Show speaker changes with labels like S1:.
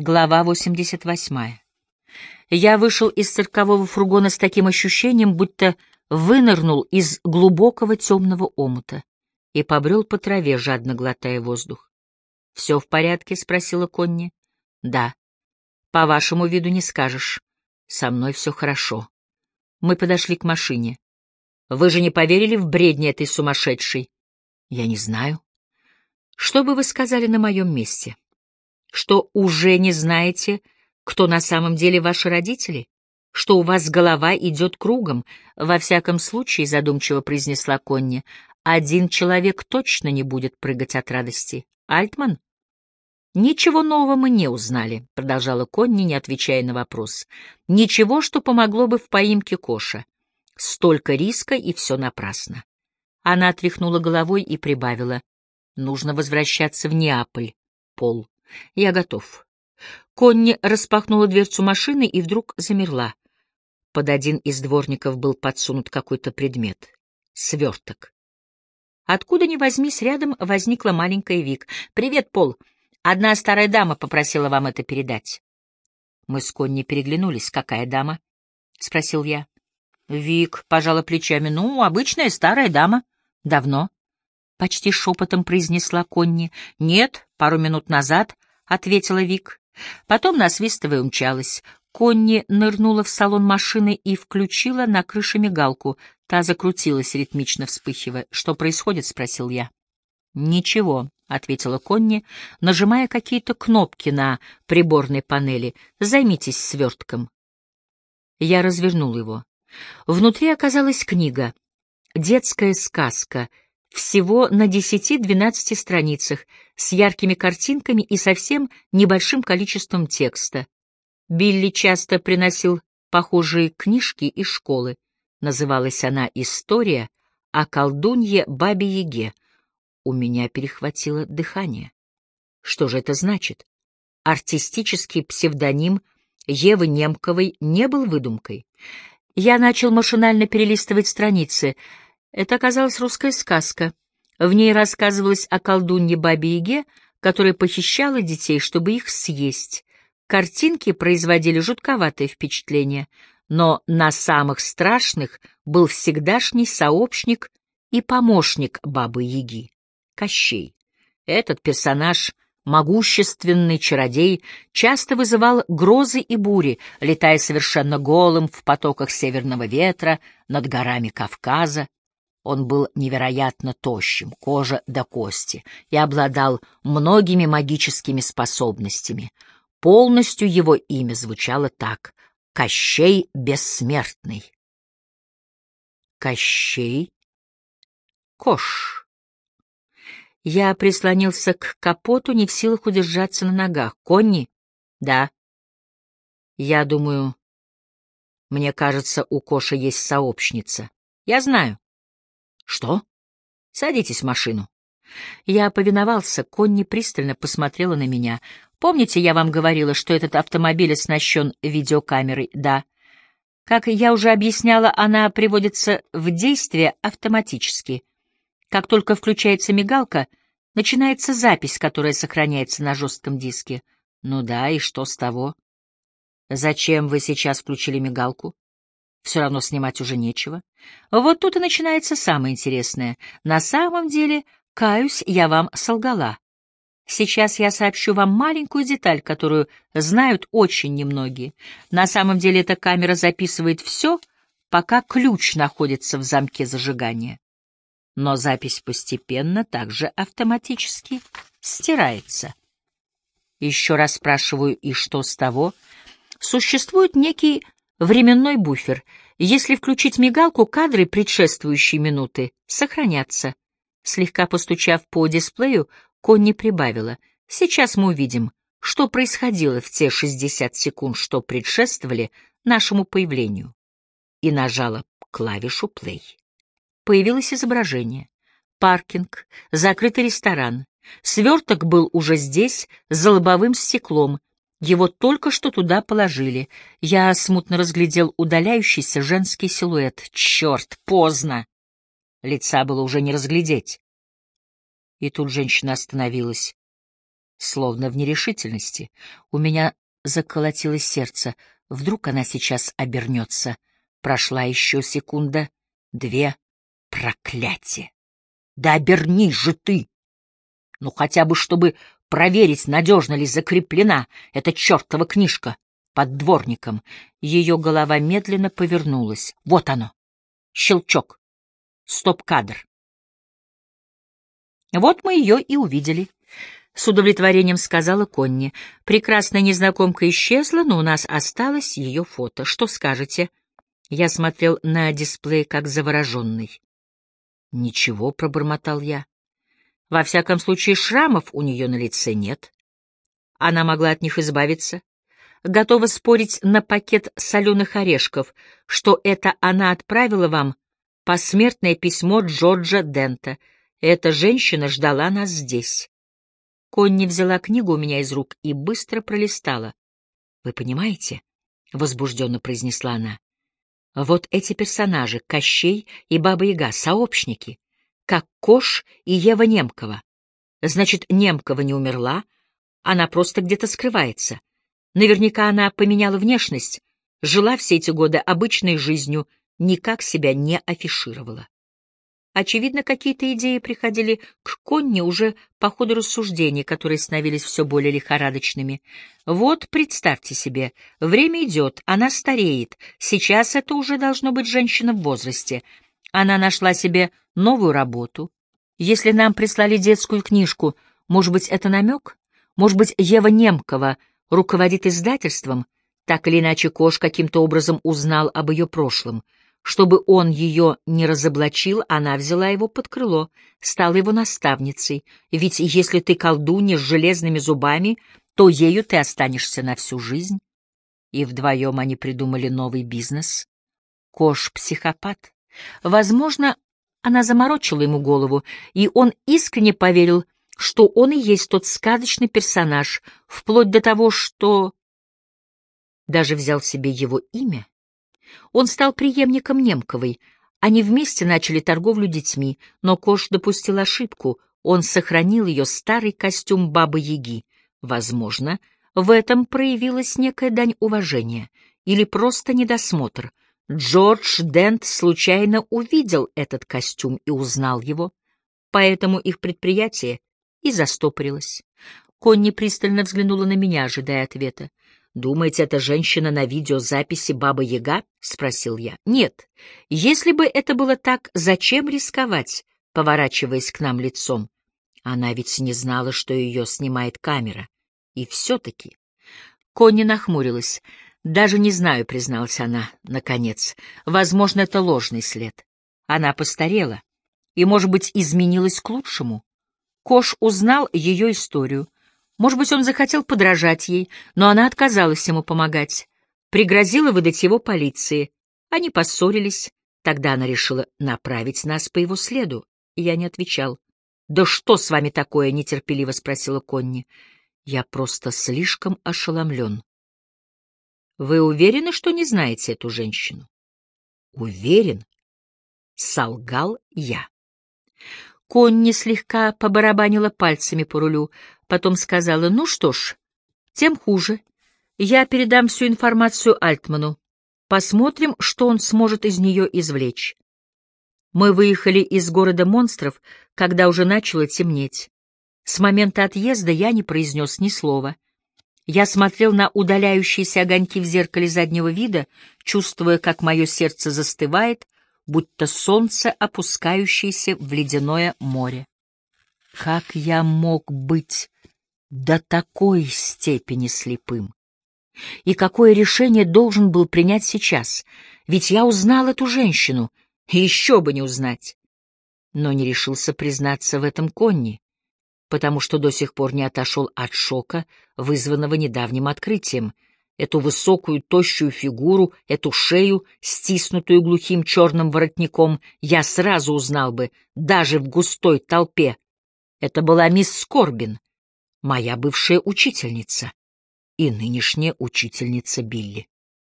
S1: Глава 88. Я вышел из циркового фургона с таким ощущением, будто вынырнул из глубокого темного омута и побрел по траве, жадно глотая воздух. — Все в порядке? — спросила Конни. — Да. — По вашему виду не скажешь. Со мной все хорошо. Мы подошли к машине. — Вы же не поверили в бредни этой сумасшедшей? — Я не знаю. — Что бы вы сказали на моем месте? — что уже не знаете, кто на самом деле ваши родители? Что у вас голова идет кругом? Во всяком случае, задумчиво произнесла Конни, один человек точно не будет прыгать от радости. Альтман? Ничего нового мы не узнали, продолжала Конни, не отвечая на вопрос. Ничего, что помогло бы в поимке Коша. Столько риска, и все напрасно. Она отряхнула головой и прибавила. Нужно возвращаться в Неаполь, Пол. Я готов. Конни распахнула дверцу машины и вдруг замерла. Под один из дворников был подсунут какой-то предмет. Сверток. Откуда ни возьмись, рядом возникла маленькая Вик. «Привет, Пол. Одна старая дама попросила вам это передать». Мы с Конни переглянулись. «Какая дама?» — спросил я. Вик пожала плечами. «Ну, обычная старая дама. Давно?» — почти шепотом произнесла Конни. «Нет, пару минут назад», — ответила Вик. Потом, насвистывая, умчалась. Конни нырнула в салон машины и включила на крыше мигалку. Та закрутилась, ритмично вспыхивая. «Что происходит?» — спросил я. «Ничего», — ответила Конни, нажимая какие-то кнопки на приборной панели. «Займитесь свертком». Я развернул его. Внутри оказалась книга. Детская сказка — всего на 10-12 страницах, с яркими картинками и совсем небольшим количеством текста. Билли часто приносил похожие книжки из школы. Называлась она «История о колдунье Бабе-Яге». У меня перехватило дыхание. Что же это значит? Артистический псевдоним Евы Немковой не был выдумкой. Я начал машинально перелистывать страницы — это оказалась русская сказка. В ней рассказывалось о колдунье Бабе-Яге, которая похищала детей, чтобы их съесть. Картинки производили жутковатое впечатление, но на самых страшных был всегдашний сообщник и помощник Бабы-Яги — Кощей. Этот персонаж — могущественный чародей, часто вызывал грозы и бури, летая совершенно голым в потоках северного ветра над горами Кавказа. Он был невероятно тощим, кожа до кости, и обладал многими магическими способностями. Полностью его имя звучало так — Кощей Бессмертный. Кощей? Кош. Я прислонился к капоту, не в силах удержаться на ногах. Конни? Да. Я думаю, мне кажется, у Коша есть сообщница. Я знаю. «Что?» «Садитесь в машину». Я повиновался, Конни пристально посмотрела на меня. «Помните, я вам говорила, что этот автомобиль оснащен видеокамерой?» «Да». Как я уже объясняла, она приводится в действие автоматически. Как только включается мигалка, начинается запись, которая сохраняется на жестком диске. Ну да, и что с того? Зачем вы сейчас включили мигалку? Все равно снимать уже нечего. Вот тут и начинается самое интересное. На самом деле, каюсь, я вам солгала. Сейчас я сообщу вам маленькую деталь, которую знают очень немногие. На самом деле эта камера записывает все, пока ключ находится в замке зажигания. Но запись постепенно также автоматически стирается. Еще раз спрашиваю, и что с того? Существует некий Временной буфер. Если включить мигалку, кадры предшествующей минуты сохранятся. Слегка постучав по дисплею, Конни прибавила. Сейчас мы увидим, что происходило в те 60 секунд, что предшествовали нашему появлению. И нажала клавишу play. Появилось изображение. Паркинг, закрытый ресторан. Сверток был уже здесь, за лобовым стеклом, его только что туда положили. Я смутно разглядел удаляющийся женский силуэт. Черт, поздно! Лица было уже не разглядеть. И тут женщина остановилась. словно в нерешительности. У меня заколотилось сердце. Вдруг она сейчас обернется. Прошла еще секунда, две. Проклятие! Да обернись же ты! Ну, хотя бы, чтобы проверить, надежно ли закреплена эта чертова книжка под дворником. Ее голова медленно повернулась. Вот оно. Щелчок. Стоп-кадр. Вот мы ее и увидели. С удовлетворением сказала Конни. Прекрасная незнакомка исчезла, но у нас осталось ее фото. Что скажете? Я смотрел на дисплей как завороженный. Ничего, пробормотал я. Во всяком случае, шрамов у нее на лице нет. Она могла от них избавиться. Готова спорить на пакет соленых орешков, что это она отправила вам посмертное письмо Джорджа Дента. Эта женщина ждала нас здесь. Конни взяла книгу у меня из рук и быстро пролистала. — Вы понимаете? — возбужденно произнесла она. — Вот эти персонажи, Кощей и Баба-Яга, сообщники как Кош и Ева Немкова. Значит, Немкова не умерла, она просто где-то скрывается. Наверняка она поменяла внешность, жила все эти годы обычной жизнью, никак себя не афишировала. Очевидно, какие-то идеи приходили к Конне уже по ходу рассуждений, которые становились все более лихорадочными. Вот, представьте себе, время идет, она стареет, сейчас это уже должно быть женщина в возрасте — она нашла себе новую работу. Если нам прислали детскую книжку, может быть, это намек? Может быть, Ева Немкова руководит издательством? Так или иначе, Кош каким-то образом узнал об ее прошлом. Чтобы он ее не разоблачил, она взяла его под крыло, стала его наставницей. Ведь если ты колдунья с железными зубами, то ею ты останешься на всю жизнь. И вдвоем они придумали новый бизнес. Кош — психопат. Возможно, она заморочила ему голову, и он искренне поверил, что он и есть тот сказочный персонаж, вплоть до того, что даже взял себе его имя. Он стал преемником Немковой. Они вместе начали торговлю детьми, но Кош допустил ошибку. Он сохранил ее старый костюм Бабы-Яги. Возможно, в этом проявилась некая дань уважения или просто недосмотр — Джордж Дент случайно увидел этот костюм и узнал его, поэтому их предприятие и застопорилось. Конни пристально взглянула на меня, ожидая ответа. «Думаете, эта женщина на видеозаписи Баба-Яга?» — спросил я. «Нет. Если бы это было так, зачем рисковать?» — поворачиваясь к нам лицом. Она ведь не знала, что ее снимает камера. И все-таки... Конни нахмурилась. «Даже не знаю», — призналась она, наконец. «Возможно, это ложный след. Она постарела и, может быть, изменилась к лучшему. Кош узнал ее историю. Может быть, он захотел подражать ей, но она отказалась ему помогать. Пригрозила выдать его полиции. Они поссорились. Тогда она решила направить нас по его следу. Я не отвечал. «Да что с вами такое?» — нетерпеливо спросила Конни. «Я просто слишком ошеломлен. Вы уверены, что не знаете эту женщину? Уверен, солгал я. Конни слегка побарабанила пальцами по рулю, потом сказала, ну что ж, тем хуже. Я передам всю информацию Альтману. Посмотрим, что он сможет из нее извлечь. Мы выехали из города монстров, когда уже начало темнеть. С момента отъезда я не произнес ни слова — я смотрел на удаляющиеся огоньки в зеркале заднего вида, чувствуя, как мое сердце застывает, будто солнце, опускающееся в ледяное море. Как я мог быть до такой степени слепым? И какое решение должен был принять сейчас? Ведь я узнал эту женщину, и еще бы не узнать. Но не решился признаться в этом Конни потому что до сих пор не отошел от шока, вызванного недавним открытием. Эту высокую, тощую фигуру, эту шею, стиснутую глухим черным воротником, я сразу узнал бы, даже в густой толпе. Это была мисс Скорбин, моя бывшая учительница и нынешняя учительница Билли.